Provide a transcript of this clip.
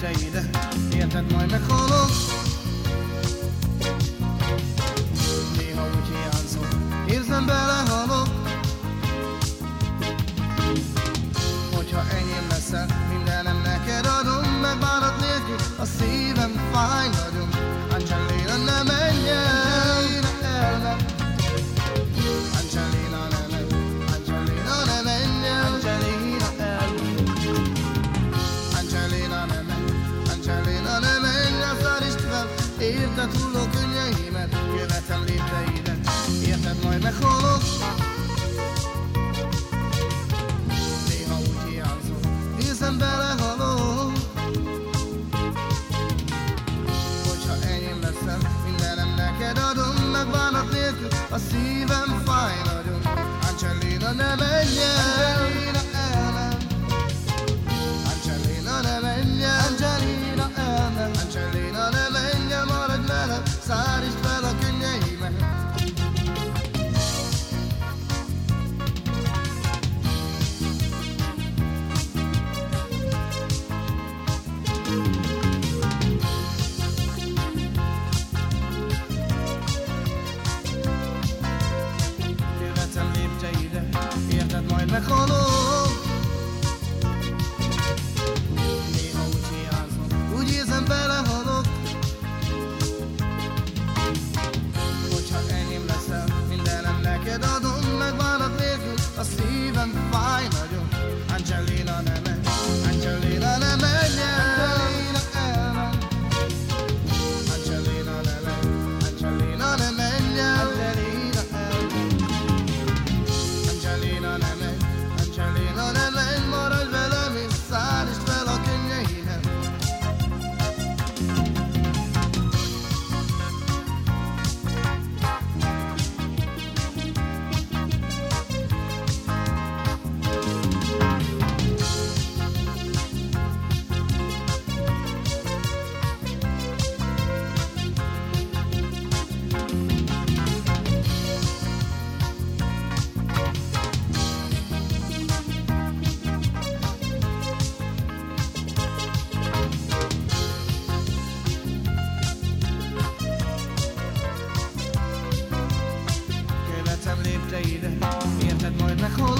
gyere ide, érted majd meghalom Néha úgy hiányzom, érzem belehalok. Hogyha enyém leszel, mindenem neked adom Megbánat nélkül, a szívem fáj nagyon. Angela bánat nélkül a szívem fáj nagyon. Angelina, ne menj el! fine. Mientras no es mejor.